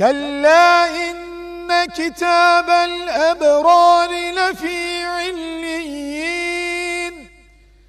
كلا إن كتاب الأبرار لفي